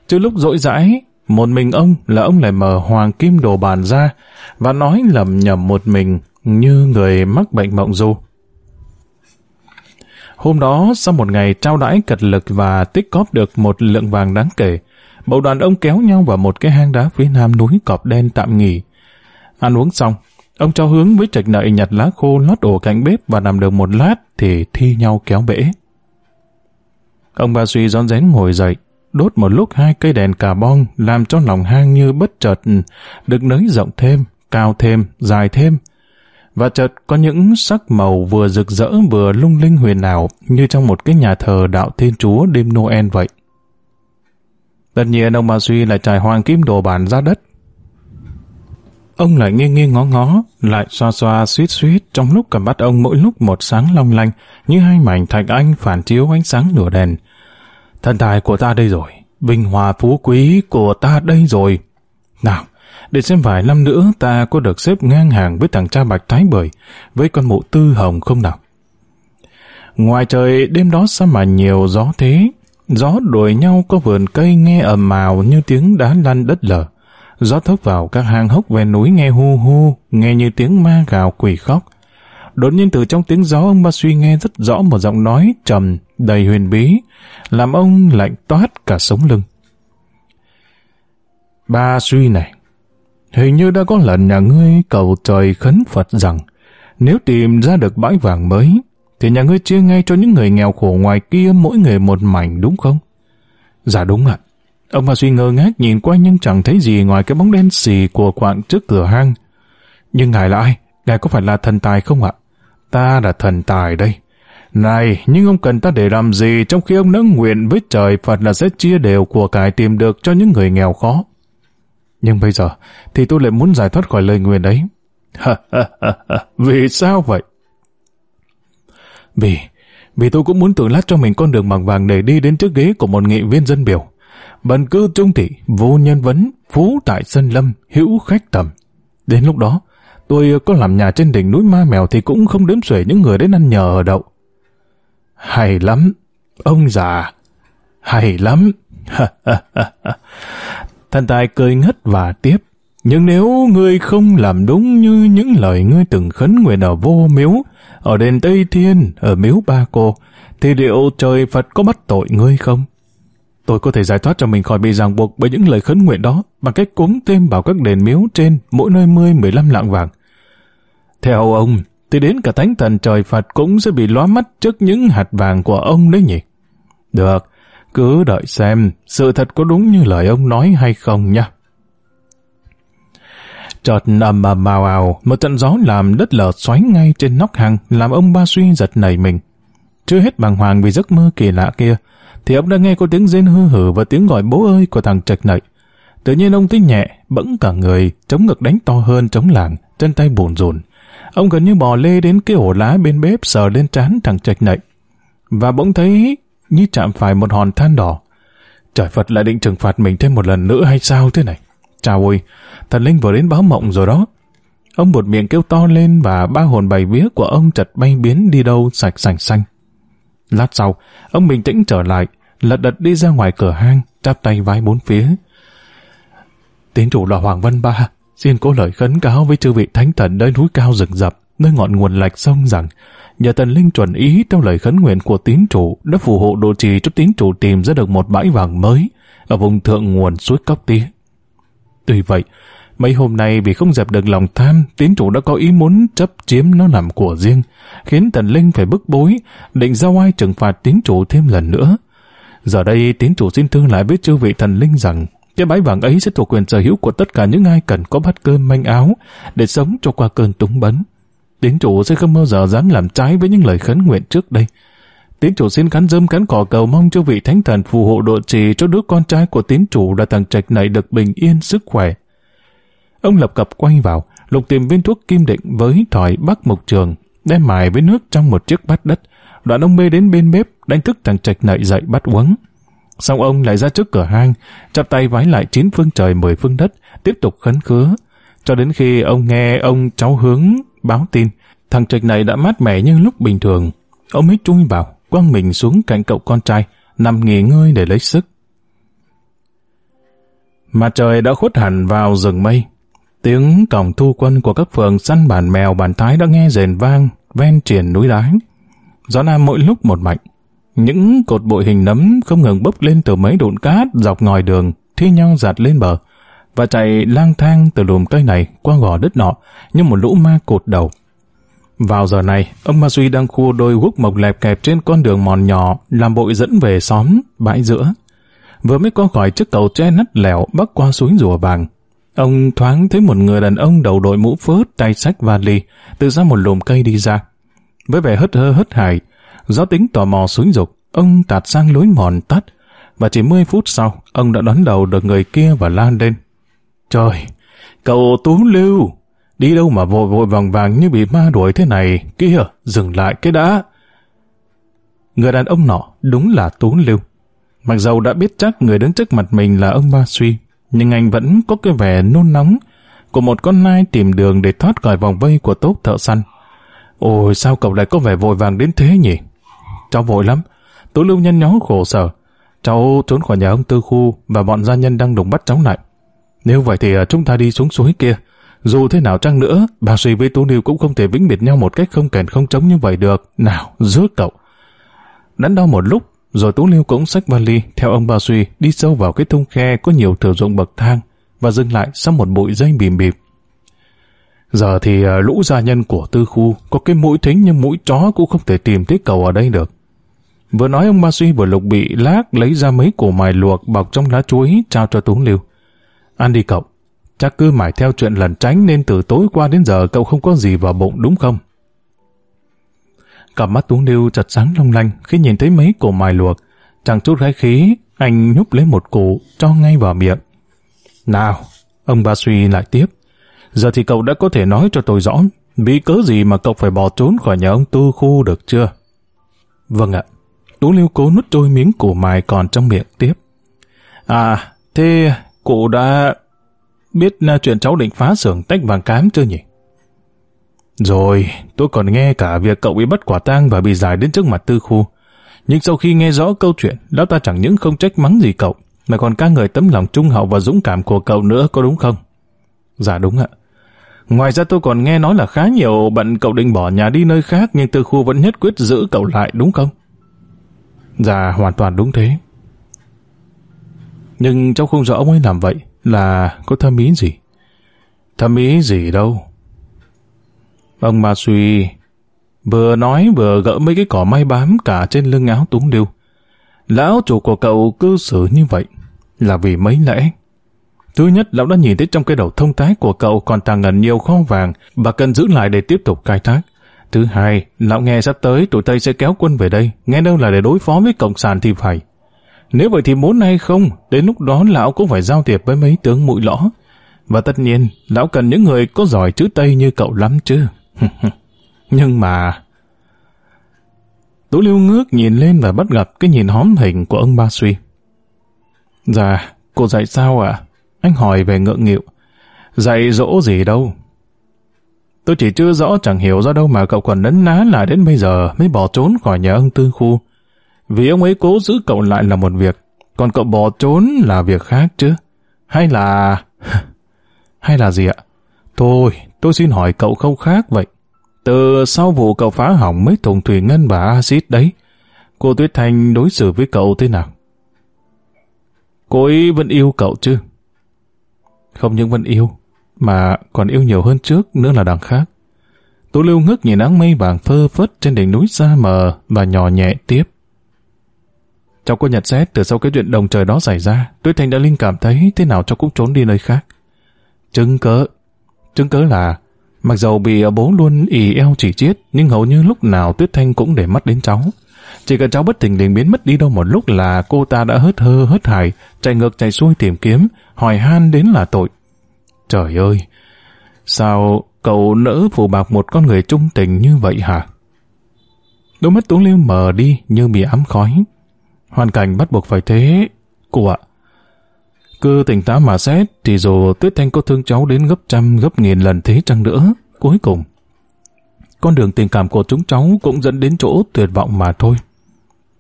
chứ lúc rỗi rãi, một mình ông là ông lại mở hoàng kim đồ bàn ra và nói lầm nhầm một mình như người mắc bệnh mộng du. Hôm đó, sau một ngày trao đãi cật lực và tích cóp được một lượng vàng đáng kể, bầu đoàn ông kéo nhau vào một cái hang đá phía nam núi cọp đen tạm nghỉ. Ăn uống xong, ông cho hướng với trạch nợi nhặt lá khô lót ổ cạnh bếp và nằm được một lát thì thi nhau kéo bể. Ông bà suy rón rén ngồi dậy, đốt một lúc hai cây đèn cà bong làm cho lòng hang như bất chợt ừ, được nới rộng thêm, cao thêm, dài thêm. Và chợt có những sắc màu vừa rực rỡ vừa lung linh huyền ảo như trong một cái nhà thờ đạo Thiên Chúa đêm Noel vậy. Tất nhiên ông bà suy là trải hoàng kim đồ bàn ra đất. Ông lại nghiêng nghiêng ngó ngó, lại xoa xoa suýt suýt trong lúc cầm bắt ông mỗi lúc một sáng long lanh như hai mảnh thạch anh phản chiếu ánh sáng nửa đèn Thần tài của ta đây rồi, vinh hòa phú quý của ta đây rồi. Nào, để xem vài năm nữa ta có được xếp ngang hàng với thằng cha bạch thái bưởi, với con mụ tư hồng không nào? Ngoài trời đêm đó sao mà nhiều gió thế, gió đuổi nhau có vườn cây nghe ầm ào như tiếng đá lăn đất lở. Gió thốc vào các hang hốc ven núi nghe hu hu, nghe như tiếng ma gào quỷ khóc. Đột nhiên từ trong tiếng gió ông ba suy nghe rất rõ một giọng nói trầm, đầy huyền bí, làm ông lạnh toát cả sống lưng. Ba suy này, hình như đã có lần nhà ngươi cầu trời khấn Phật rằng nếu tìm ra được bãi vàng mới, thì nhà ngươi chia ngay cho những người nghèo khổ ngoài kia mỗi người một mảnh đúng không? Dạ đúng ạ. Ông Ba suy ngơ ngác nhìn quanh nhưng chẳng thấy gì ngoài cái bóng đen xì của quạng trước cửa hang. Nhưng ngài là ai? Ngài có phải là thần tài không ạ? Ta là thần tài đây. Này, nhưng ông cần ta để làm gì trong khi ông đã nguyện với trời Phật là sẽ chia đều của cải tìm được cho những người nghèo khó. Nhưng bây giờ thì tôi lại muốn giải thoát khỏi lời nguyện đấy. (laughs) vì sao vậy? Vì, vì tôi cũng muốn tự lát cho mình con đường bằng vàng để đi đến trước ghế của một nghị viên dân biểu. Bần cư trung thị, vô nhân vấn, phú tại sân lâm, hữu khách tầm. Đến lúc đó, tôi có làm nhà trên đỉnh núi ma mèo thì cũng không đếm xuể những người đến ăn nhờ ở đậu. Hay lắm, ông già, hay lắm. (laughs) Thần tài cười ngất và tiếp. Nhưng nếu ngươi không làm đúng như những lời ngươi từng khấn nguyện ở vô miếu, ở đền Tây Thiên, ở miếu Ba Cô, thì liệu trời Phật có bắt tội ngươi không? Tôi có thể giải thoát cho mình khỏi bị ràng buộc bởi những lời khấn nguyện đó bằng cách cúng thêm vào các đền miếu trên mỗi nơi mươi mười lăm lạng vàng. Theo ông, thì đến cả thánh thần trời Phật cũng sẽ bị lóa mắt trước những hạt vàng của ông đấy nhỉ. Được, cứ đợi xem sự thật có đúng như lời ông nói hay không nha. Chợt ầm ầm ào ào, một trận gió làm đất lở xoáy ngay trên nóc hàng, làm ông Ba Suy giật nảy mình. Chưa hết bàng hoàng vì giấc mơ kỳ lạ kia, thì ông đã nghe có tiếng rên hư hử và tiếng gọi bố ơi của thằng trạch nậy. Tự nhiên ông tính nhẹ, bẫng cả người, chống ngực đánh to hơn chống làng, chân tay bồn rồn. Ông gần như bò lê đến cái ổ lá bên bếp sờ lên trán thằng trạch nậy. Và bỗng thấy như chạm phải một hòn than đỏ. Trời Phật lại định trừng phạt mình thêm một lần nữa hay sao thế này? Chào ôi, thần linh vừa đến báo mộng rồi đó. Ông một miệng kêu to lên và ba hồn bảy vía của ông chật bay biến đi đâu sạch sành xanh. Lát sau, ông bình tĩnh trở lại, lật đật đi ra ngoài cửa hang, chắp tay vái bốn phía. Tín chủ là Hoàng văn Ba, xin cố lời khấn cáo với chư vị thánh thần nơi núi cao rừng rập, nơi ngọn nguồn lạch sông rằng, nhờ thần linh chuẩn ý theo lời khấn nguyện của tín chủ đã phù hộ độ trì cho tín chủ tìm ra được một bãi vàng mới ở vùng thượng nguồn suối Cóc Tía. Tuy vậy, mấy hôm nay vì không dẹp được lòng tham, tín chủ đã có ý muốn chấp chiếm nó làm của riêng, khiến thần linh phải bức bối, định giao ai trừng phạt tín chủ thêm lần nữa. Giờ đây tín chủ xin thương lại với chư vị thần linh rằng cái bãi vàng ấy sẽ thuộc quyền sở hữu của tất cả những ai cần có bát cơm manh áo để sống cho qua cơn túng bấn. Tiến chủ sẽ không bao giờ dám làm trái với những lời khấn nguyện trước đây. Tiến chủ xin cắn dơm cắn cỏ cầu mong cho vị thánh thần phù hộ độ trì cho đứa con trai của tiến chủ là thằng trạch này được bình yên sức khỏe. Ông lập cập quay vào, lục tìm viên thuốc kim định với thỏi bắc mục trường, đem mài với nước trong một chiếc bát đất. Đoạn ông bê đến bên bếp, đánh thức thằng trạch này dậy bắt uống. Xong ông lại ra trước cửa hang, chắp tay vái lại chín phương trời mười phương đất, tiếp tục khấn khứa. Cho đến khi ông nghe ông cháu hướng báo tin, thằng trạch này đã mát mẻ như lúc bình thường. Ông mới chui vào, quăng mình xuống cạnh cậu con trai, nằm nghỉ ngơi để lấy sức. Mặt trời đã khuất hẳn vào rừng mây. Tiếng cổng thu quân của các phường săn bản mèo bản thái đã nghe rền vang ven triển núi đá. Gió Nam mỗi lúc một mạnh. Những cột bụi hình nấm không ngừng bốc lên từ mấy đụn cát dọc ngòi đường, thi nhau giạt lên bờ, và chạy lang thang từ lùm cây này qua gò đất nọ như một lũ ma cột đầu. Vào giờ này, ông Ma Duy đang khu đôi guốc mộc lẹp kẹp trên con đường mòn nhỏ làm bội dẫn về xóm, bãi giữa. Vừa mới qua khỏi chiếc cầu tre nắt lẻo bắc qua suối rùa vàng, ông thoáng thấy một người đàn ông đầu đội mũ phớt tay sách vali từ ra một lùm cây đi ra. Với vẻ hất hơ hất hải, Do tính tò mò xúi dục, ông tạt sang lối mòn tắt, và chỉ 10 phút sau, ông đã đón đầu được người kia và lan lên. Trời, cậu Tú Lưu, đi đâu mà vội vội vàng vàng như bị ma đuổi thế này, kia, dừng lại cái đã. Người đàn ông nọ đúng là Tú Lưu. Mặc dầu đã biết chắc người đứng trước mặt mình là ông Ba Suy, nhưng anh vẫn có cái vẻ nôn nóng của một con nai tìm đường để thoát khỏi vòng vây của tốt thợ săn. Ôi, sao cậu lại có vẻ vội vàng đến thế nhỉ? cháu vội lắm. Tú Lưu nhăn nhó khổ sở. Cháu trốn khỏi nhà ông Tư Khu và bọn gia nhân đang đùng bắt cháu lại. Nếu vậy thì à, chúng ta đi xuống suối kia. Dù thế nào chăng nữa, bà Suy với Tú Lưu cũng không thể vĩnh biệt nhau một cách không kèn không trống như vậy được. Nào, giữ cậu. Đắn đau một lúc, rồi Tú Lưu cũng xách vali theo ông bà Suy đi sâu vào cái thung khe có nhiều thử dụng bậc thang và dừng lại sau một bụi dây bìm bịp. Giờ thì à, lũ gia nhân của tư khu có cái mũi thính như mũi chó cũng không thể tìm thấy cầu ở đây được. Vừa nói ông Ba Suy vừa lục bị lác lấy ra mấy củ mài luộc bọc trong lá chuối trao cho Tú Lưu. Ăn đi cậu, chắc cứ mải theo chuyện lần tránh nên từ tối qua đến giờ cậu không có gì vào bụng đúng không? Cặp mắt Tú Lưu chật sáng long lanh khi nhìn thấy mấy củ mài luộc. Chẳng chút gái khí, anh nhúc lấy một củ cho ngay vào miệng. Nào, ông Ba Suy lại tiếp. Giờ thì cậu đã có thể nói cho tôi rõ, vì cớ gì mà cậu phải bỏ trốn khỏi nhà ông Tư Khu được chưa? Vâng ạ. Tú Liêu cố nút trôi miếng củ mài còn trong miệng tiếp. À, thế cụ đã biết là chuyện cháu định phá xưởng tách vàng cám chưa nhỉ? Rồi, tôi còn nghe cả việc cậu bị bắt quả tang và bị giải đến trước mặt tư khu. Nhưng sau khi nghe rõ câu chuyện, lão ta chẳng những không trách mắng gì cậu, mà còn ca ngợi tấm lòng trung hậu và dũng cảm của cậu nữa có đúng không? Dạ đúng ạ. Ngoài ra tôi còn nghe nói là khá nhiều bạn cậu định bỏ nhà đi nơi khác nhưng tư khu vẫn nhất quyết giữ cậu lại đúng không? Dạ hoàn toàn đúng thế. Nhưng cháu không rõ ông ấy làm vậy là có thâm ý gì. Thâm ý gì đâu. Ông Ma Suy vừa nói vừa gỡ mấy cái cỏ may bám cả trên lưng áo túng điêu. Lão chủ của cậu cư xử như vậy là vì mấy lẽ. Thứ nhất, lão đã nhìn thấy trong cái đầu thông thái của cậu còn tàng ngần nhiều kho vàng và cần giữ lại để tiếp tục khai thác. Thứ hai, lão nghe sắp tới tụi Tây sẽ kéo quân về đây, nghe đâu là để đối phó với Cộng sản thì phải. Nếu vậy thì muốn hay không, đến lúc đó lão cũng phải giao tiệp với mấy tướng mũi lõ. Và tất nhiên, lão cần những người có giỏi chữ Tây như cậu lắm chứ. (laughs) Nhưng mà... Tú Lưu ngước nhìn lên và bắt gặp cái nhìn hóm hình của ông Ba Suy. Dạ, cô dạy sao ạ? Anh hỏi về ngượng nghịu. Dạy dỗ gì đâu, Tôi chỉ chưa rõ chẳng hiểu ra đâu mà cậu còn nấn ná lại đến bây giờ mới bỏ trốn khỏi nhà ông Tư Khu. Vì ông ấy cố giữ cậu lại là một việc, còn cậu bỏ trốn là việc khác chứ. Hay là... (laughs) Hay là gì ạ? Thôi, tôi xin hỏi cậu không khác vậy. Từ sau vụ cậu phá hỏng mấy thùng thủy ngân và axit đấy, cô Tuyết Thanh đối xử với cậu thế nào? Cô ấy vẫn yêu cậu chứ? Không những vẫn yêu, mà còn yêu nhiều hơn trước nữa là đằng khác. Tú Lưu ngước nhìn áng mây vàng phơ phất trên đỉnh núi xa mờ và nhỏ nhẹ tiếp. Cháu có nhận xét từ sau cái chuyện đồng trời đó xảy ra, Tuyết Thanh đã linh cảm thấy thế nào cháu cũng trốn đi nơi khác. Chứng cớ, chứng cớ là mặc dầu bị bố luôn ì eo chỉ chiết, nhưng hầu như lúc nào Tuyết Thanh cũng để mắt đến cháu. Chỉ cần cháu bất thình liền biến mất đi đâu một lúc là cô ta đã hớt hơ hớt hải, chạy ngược chạy xuôi tìm kiếm, hỏi han đến là tội. Trời ơi! Sao cậu nỡ phụ bạc một con người trung tình như vậy hả? Đôi mắt Tuấn liêu mờ đi như bị ám khói. Hoàn cảnh bắt buộc phải thế, cô ạ. Cứ tỉnh táo mà xét thì dù Tuyết Thanh có thương cháu đến gấp trăm gấp nghìn lần thế chăng nữa, cuối cùng con đường tình cảm của chúng cháu cũng dẫn đến chỗ tuyệt vọng mà thôi.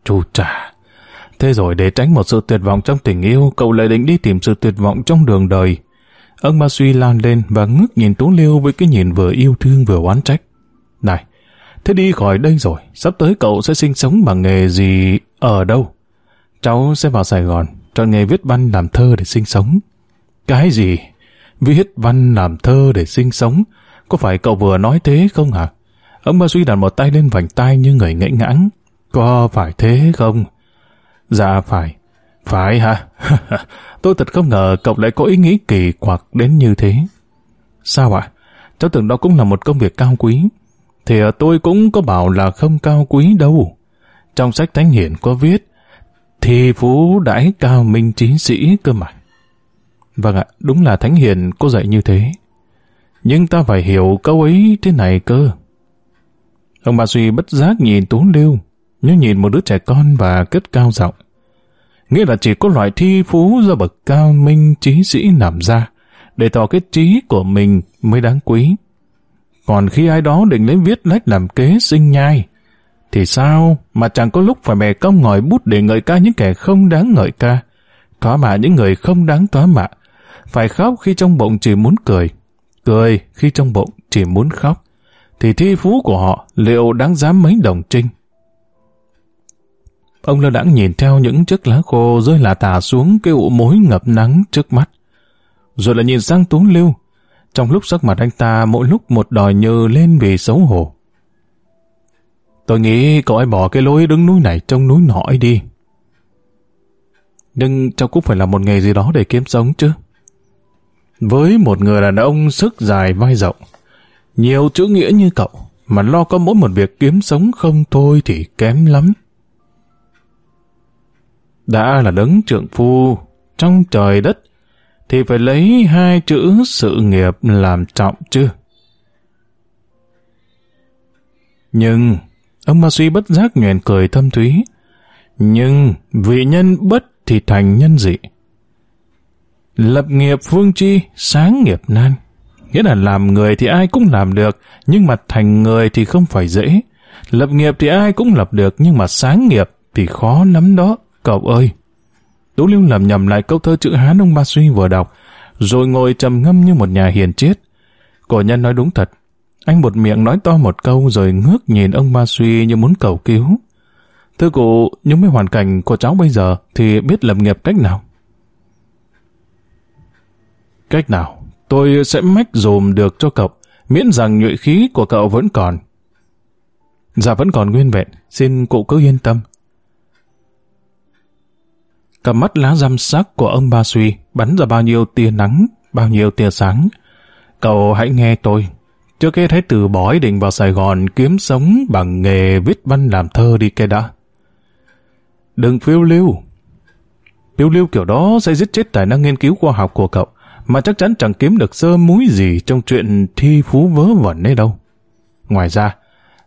Chú trả. Thế rồi để tránh một sự tuyệt vọng trong tình yêu, cậu lại định đi tìm sự tuyệt vọng trong đường đời ông ma suy lan lên và ngước nhìn Tú Liêu với cái nhìn vừa yêu thương vừa oán trách. Này, thế đi khỏi đây rồi, sắp tới cậu sẽ sinh sống bằng nghề gì ở đâu? Cháu sẽ vào Sài Gòn, chọn nghề viết văn làm thơ để sinh sống. Cái gì? Viết văn làm thơ để sinh sống? Có phải cậu vừa nói thế không hả? Ông ma suy đặt một tay lên vành tay như người ngẫy ngãng. Có phải thế không? Dạ phải. Phải hả? (laughs) tôi thật không ngờ cậu lại có ý nghĩ kỳ quặc đến như thế. Sao ạ? Cháu tưởng đó cũng là một công việc cao quý. Thì tôi cũng có bảo là không cao quý đâu. Trong sách Thánh Hiển có viết Thì phú đãi cao minh trí sĩ cơ mà. Vâng ạ, đúng là Thánh Hiền có dạy như thế. Nhưng ta phải hiểu câu ấy thế này cơ. Ông bà Duy bất giác nhìn Tú Lưu, như nhìn một đứa trẻ con và cất cao giọng nghĩa là chỉ có loại thi phú do bậc cao minh trí sĩ làm ra, để tỏ cái trí của mình mới đáng quý. Còn khi ai đó định lấy viết lách làm kế sinh nhai, thì sao mà chẳng có lúc phải mè công ngòi bút để ngợi ca những kẻ không đáng ngợi ca, thỏa mạ những người không đáng thỏa mạ, phải khóc khi trong bụng chỉ muốn cười, cười khi trong bụng chỉ muốn khóc, thì thi phú của họ liệu đáng dám mấy đồng trinh? Ông lơ đãng nhìn theo những chiếc lá khô rơi lả tả xuống cái ụ mối ngập nắng trước mắt. Rồi lại nhìn sang Tú Lưu. Trong lúc sắc mặt anh ta mỗi lúc một đòi nhờ lên vì xấu hổ. Tôi nghĩ cậu ấy bỏ cái lối đứng núi này trong núi nọ đi. Nhưng cháu cũng phải làm một nghề gì đó để kiếm sống chứ. Với một người đàn ông sức dài vai rộng, nhiều chữ nghĩa như cậu, mà lo có mỗi một việc kiếm sống không thôi thì kém lắm. Đã là đấng trượng phu trong trời đất, thì phải lấy hai chữ sự nghiệp làm trọng chứ. Nhưng, ông ma suy bất giác nhoèn cười thâm thúy, nhưng vị nhân bất thì thành nhân dị. Lập nghiệp phương chi, sáng nghiệp nan. Nghĩa là làm người thì ai cũng làm được, nhưng mà thành người thì không phải dễ. Lập nghiệp thì ai cũng lập được, nhưng mà sáng nghiệp thì khó lắm đó. Cậu ơi! Tú Liêu lầm nhầm lại câu thơ chữ Hán ông Ba Suy vừa đọc, rồi ngồi trầm ngâm như một nhà hiền triết. Cổ nhân nói đúng thật. Anh một miệng nói to một câu rồi ngước nhìn ông Ba Suy như muốn cầu cứu. Thưa cụ, những với hoàn cảnh của cháu bây giờ thì biết lập nghiệp cách nào? Cách nào? Tôi sẽ mách dùm được cho cậu, miễn rằng nhuệ khí của cậu vẫn còn. Dạ vẫn còn nguyên vẹn, xin cụ cứ yên tâm cặp mắt lá răm sắc của ông Ba Suy bắn ra bao nhiêu tia nắng, bao nhiêu tia sáng. Cậu hãy nghe tôi. Trước hết thấy từ bỏ ý định vào Sài Gòn kiếm sống bằng nghề viết văn làm thơ đi cái đã. Đừng phiêu lưu. Phiêu lưu kiểu đó sẽ giết chết tài năng nghiên cứu khoa học của cậu, mà chắc chắn chẳng kiếm được sơ múi gì trong chuyện thi phú vớ vẩn ấy đâu. Ngoài ra,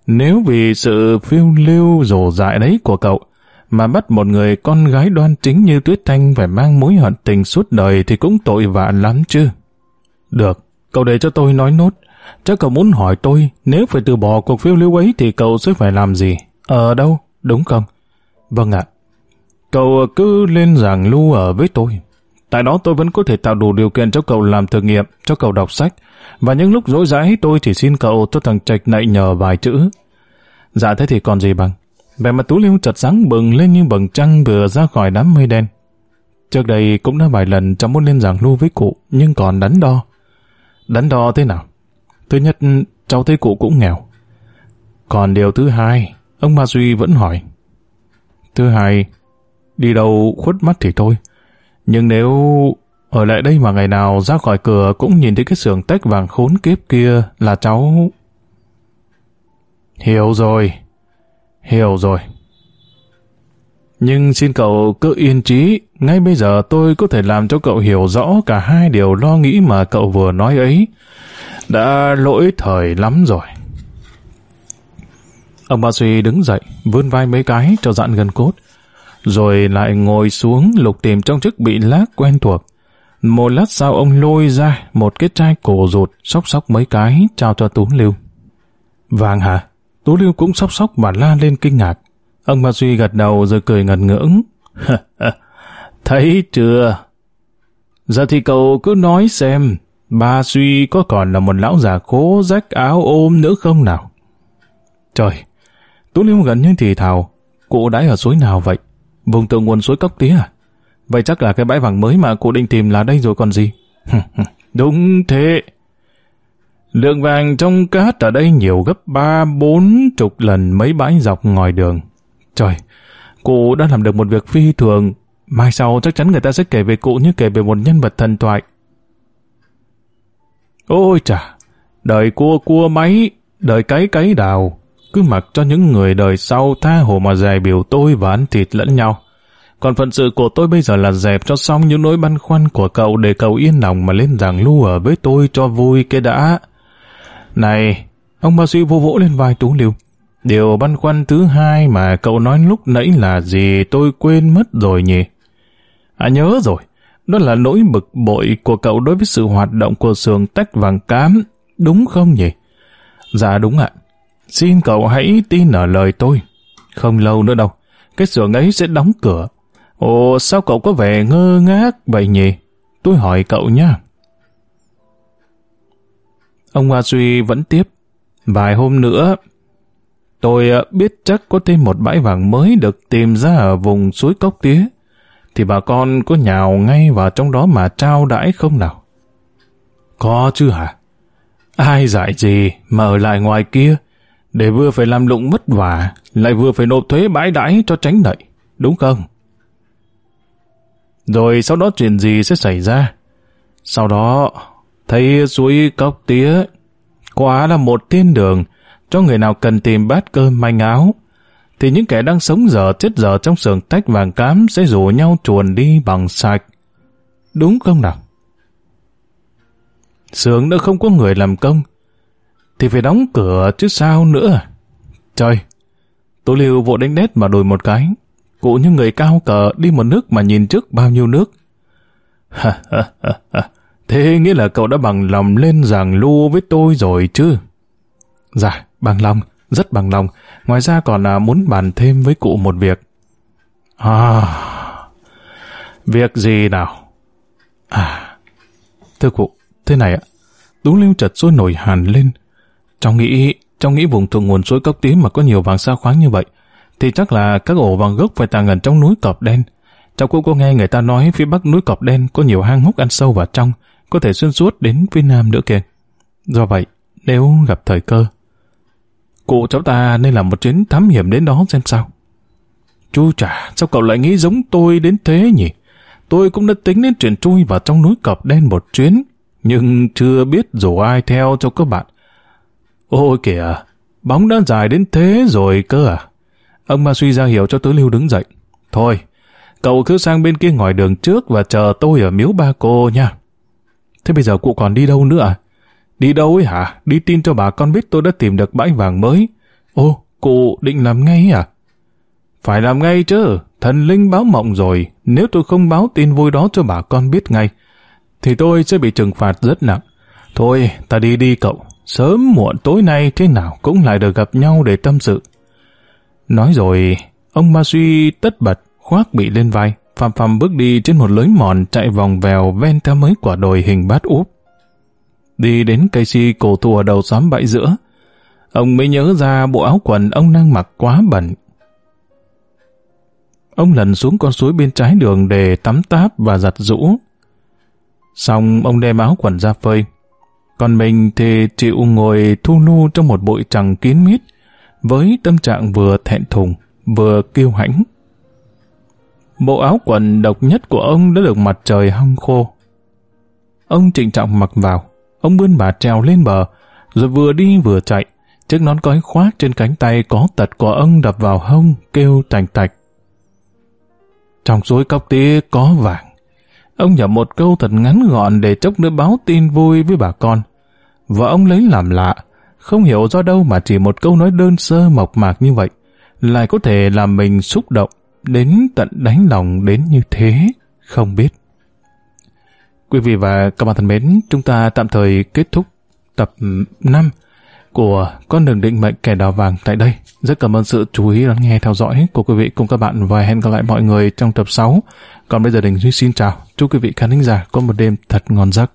nếu vì sự phiêu lưu rồ dại đấy của cậu, mà bắt một người con gái đoan chính như Tuyết Thanh phải mang mối hận tình suốt đời thì cũng tội vạ lắm chứ. Được, cậu để cho tôi nói nốt. Chắc cậu muốn hỏi tôi, nếu phải từ bỏ cuộc phiêu lưu ấy thì cậu sẽ phải làm gì? Ở đâu, đúng không? Vâng ạ. Cậu cứ lên giảng lưu ở với tôi. Tại đó tôi vẫn có thể tạo đủ điều kiện cho cậu làm thử nghiệm, cho cậu đọc sách. Và những lúc rỗi rãi tôi chỉ xin cậu cho thằng Trạch nạy nhờ vài chữ. Dạ thế thì còn gì bằng. Vẻ mặt Tú Liêu chợt sáng bừng lên như bầng trăng vừa ra khỏi đám mây đen. Trước đây cũng đã vài lần cháu muốn lên giảng lưu với cụ, nhưng còn đắn đo. Đắn đo thế nào? Thứ nhất, cháu thấy cụ cũng nghèo. Còn điều thứ hai, ông Ma Duy vẫn hỏi. Thứ hai, đi đâu khuất mắt thì thôi. Nhưng nếu ở lại đây mà ngày nào ra khỏi cửa cũng nhìn thấy cái sườn tách vàng khốn kiếp kia là cháu... Hiểu rồi, Hiểu rồi. Nhưng xin cậu cứ yên trí, ngay bây giờ tôi có thể làm cho cậu hiểu rõ cả hai điều lo nghĩ mà cậu vừa nói ấy. Đã lỗi thời lắm rồi. Ông Ba Suy đứng dậy, vươn vai mấy cái cho dạn gần cốt, rồi lại ngồi xuống lục tìm trong chiếc bị lác quen thuộc. Một lát sau ông lôi ra một cái chai cổ rụt, sóc sóc mấy cái trao cho Tú Lưu. Vàng hả? Tú Lưu cũng sóc sóc và la lên kinh ngạc. Ông Ma Duy gật đầu rồi cười ngần ngưỡng. (laughs) Thấy chưa? Giờ thì cậu cứ nói xem, Ba Duy có còn là một lão già khố rách áo ôm nữa không nào? Trời, Tú Lưu gần như thì thào, cụ đãi ở suối nào vậy? Vùng từ nguồn suối Cốc Tía à? Vậy chắc là cái bãi vàng mới mà cụ định tìm là đây rồi còn gì? (laughs) Đúng thế, Lượng vàng trong cá ở đây nhiều gấp ba bốn chục lần mấy bãi dọc ngoài đường. Trời, cụ đã làm được một việc phi thường. Mai sau chắc chắn người ta sẽ kể về cụ như kể về một nhân vật thần thoại. Ôi chà, đời cua cua máy, đời cái cái đào. Cứ mặc cho những người đời sau tha hồ mà dè biểu tôi và ăn thịt lẫn nhau. Còn phận sự của tôi bây giờ là dẹp cho xong những nỗi băn khoăn của cậu để cậu yên lòng mà lên giảng lưu ở với tôi cho vui cái đã. Này, ông bác sĩ vô vỗ lên vai Tú Lưu. Điều băn khoăn thứ hai mà cậu nói lúc nãy là gì tôi quên mất rồi nhỉ? À nhớ rồi, đó là nỗi bực bội của cậu đối với sự hoạt động của sườn tách vàng cám, đúng không nhỉ? Dạ đúng ạ. Xin cậu hãy tin ở lời tôi. Không lâu nữa đâu, cái xưởng ấy sẽ đóng cửa. Ồ, sao cậu có vẻ ngơ ngác vậy nhỉ? Tôi hỏi cậu nha. Ông Hoa Duy vẫn tiếp. Vài hôm nữa, tôi à, biết chắc có thêm một bãi vàng mới được tìm ra ở vùng suối Cốc Tía. Thì bà con có nhào ngay vào trong đó mà trao đãi không nào? Có chứ hả? Ai dạy gì mà ở lại ngoài kia để vừa phải làm lụng mất vả lại vừa phải nộp thuế bãi đãi cho tránh nợ, đúng không? Rồi sau đó chuyện gì sẽ xảy ra? Sau đó Thấy suối cóc tía, quả là một thiên đường cho người nào cần tìm bát cơm manh áo. Thì những kẻ đang sống dở chết dở trong sườn tách vàng cám sẽ rủ nhau chuồn đi bằng sạch. Đúng không nào? Sườn đã không có người làm công, thì phải đóng cửa chứ sao nữa. Trời, Tố liều vội đánh đét mà đùi một cái. Cụ như người cao cờ đi một nước mà nhìn trước bao nhiêu nước. Ha ha ha ha. Thế nghĩa là cậu đã bằng lòng lên giảng lưu với tôi rồi chứ? Dạ, bằng lòng, rất bằng lòng. Ngoài ra còn là muốn bàn thêm với cụ một việc. À, việc gì nào? À, thưa cụ, thế này ạ. Tú lưu chật sôi nổi hàn lên. Trong nghĩ, trong nghĩ vùng thượng nguồn suối cốc tím mà có nhiều vàng sao khoáng như vậy, thì chắc là các ổ vàng gốc phải tàng ẩn trong núi cọp đen. Cháu cũng có nghe người ta nói phía bắc núi cọp đen có nhiều hang hút ăn sâu vào trong, có thể xuyên suốt đến phía Nam nữa kìa. Do vậy, nếu gặp thời cơ, cụ cháu ta nên làm một chuyến thám hiểm đến đó xem sao. Chú chả, sao cậu lại nghĩ giống tôi đến thế nhỉ? Tôi cũng đã tính đến chuyện chui vào trong núi cọp đen một chuyến, nhưng chưa biết rủ ai theo cho các bạn. Ôi kìa, bóng đã dài đến thế rồi cơ à? Ông ma suy ra hiểu cho tứ lưu đứng dậy. Thôi, cậu cứ sang bên kia ngoài đường trước và chờ tôi ở miếu ba cô nha. Thế bây giờ cụ còn đi đâu nữa à? Đi đâu ấy hả? Đi tin cho bà con biết tôi đã tìm được bãi vàng mới. Ô, cụ định làm ngay à? Phải làm ngay chứ, thần linh báo mộng rồi, nếu tôi không báo tin vui đó cho bà con biết ngay, thì tôi sẽ bị trừng phạt rất nặng. Thôi, ta đi đi cậu, sớm muộn tối nay thế nào cũng lại được gặp nhau để tâm sự. Nói rồi, ông Ma Suy tất bật khoác bị lên vai, phàm phàm bước đi trên một lối mòn chạy vòng vèo ven theo mấy quả đồi hình bát úp. Đi đến cây si cổ thụ ở đầu xóm bãi giữa, ông mới nhớ ra bộ áo quần ông đang mặc quá bẩn. Ông lần xuống con suối bên trái đường để tắm táp và giặt rũ. Xong ông đem áo quần ra phơi. Còn mình thì chịu ngồi thu lu trong một bụi trằng kín mít với tâm trạng vừa thẹn thùng vừa kiêu hãnh. Bộ áo quần độc nhất của ông đã được mặt trời hong khô. Ông trịnh trọng mặc vào, ông bươn bà trèo lên bờ, rồi vừa đi vừa chạy. Chiếc nón cói khoác trên cánh tay có tật của ông đập vào hông, kêu tành tạch. Trong suối cóc tía có vàng. Ông nhả một câu thật ngắn gọn để chốc nữa báo tin vui với bà con. Vợ ông lấy làm lạ, không hiểu do đâu mà chỉ một câu nói đơn sơ mộc mạc như vậy, lại có thể làm mình xúc động đến tận đánh lòng đến như thế, không biết. Quý vị và các bạn thân mến, chúng ta tạm thời kết thúc tập 5 của Con đường định mệnh kẻ đào vàng tại đây. Rất cảm ơn sự chú ý lắng nghe theo dõi của quý vị cùng các bạn và hẹn gặp lại mọi người trong tập 6. Còn bây giờ Đình Duy xin chào. Chúc quý vị khán thính giả có một đêm thật ngon giấc.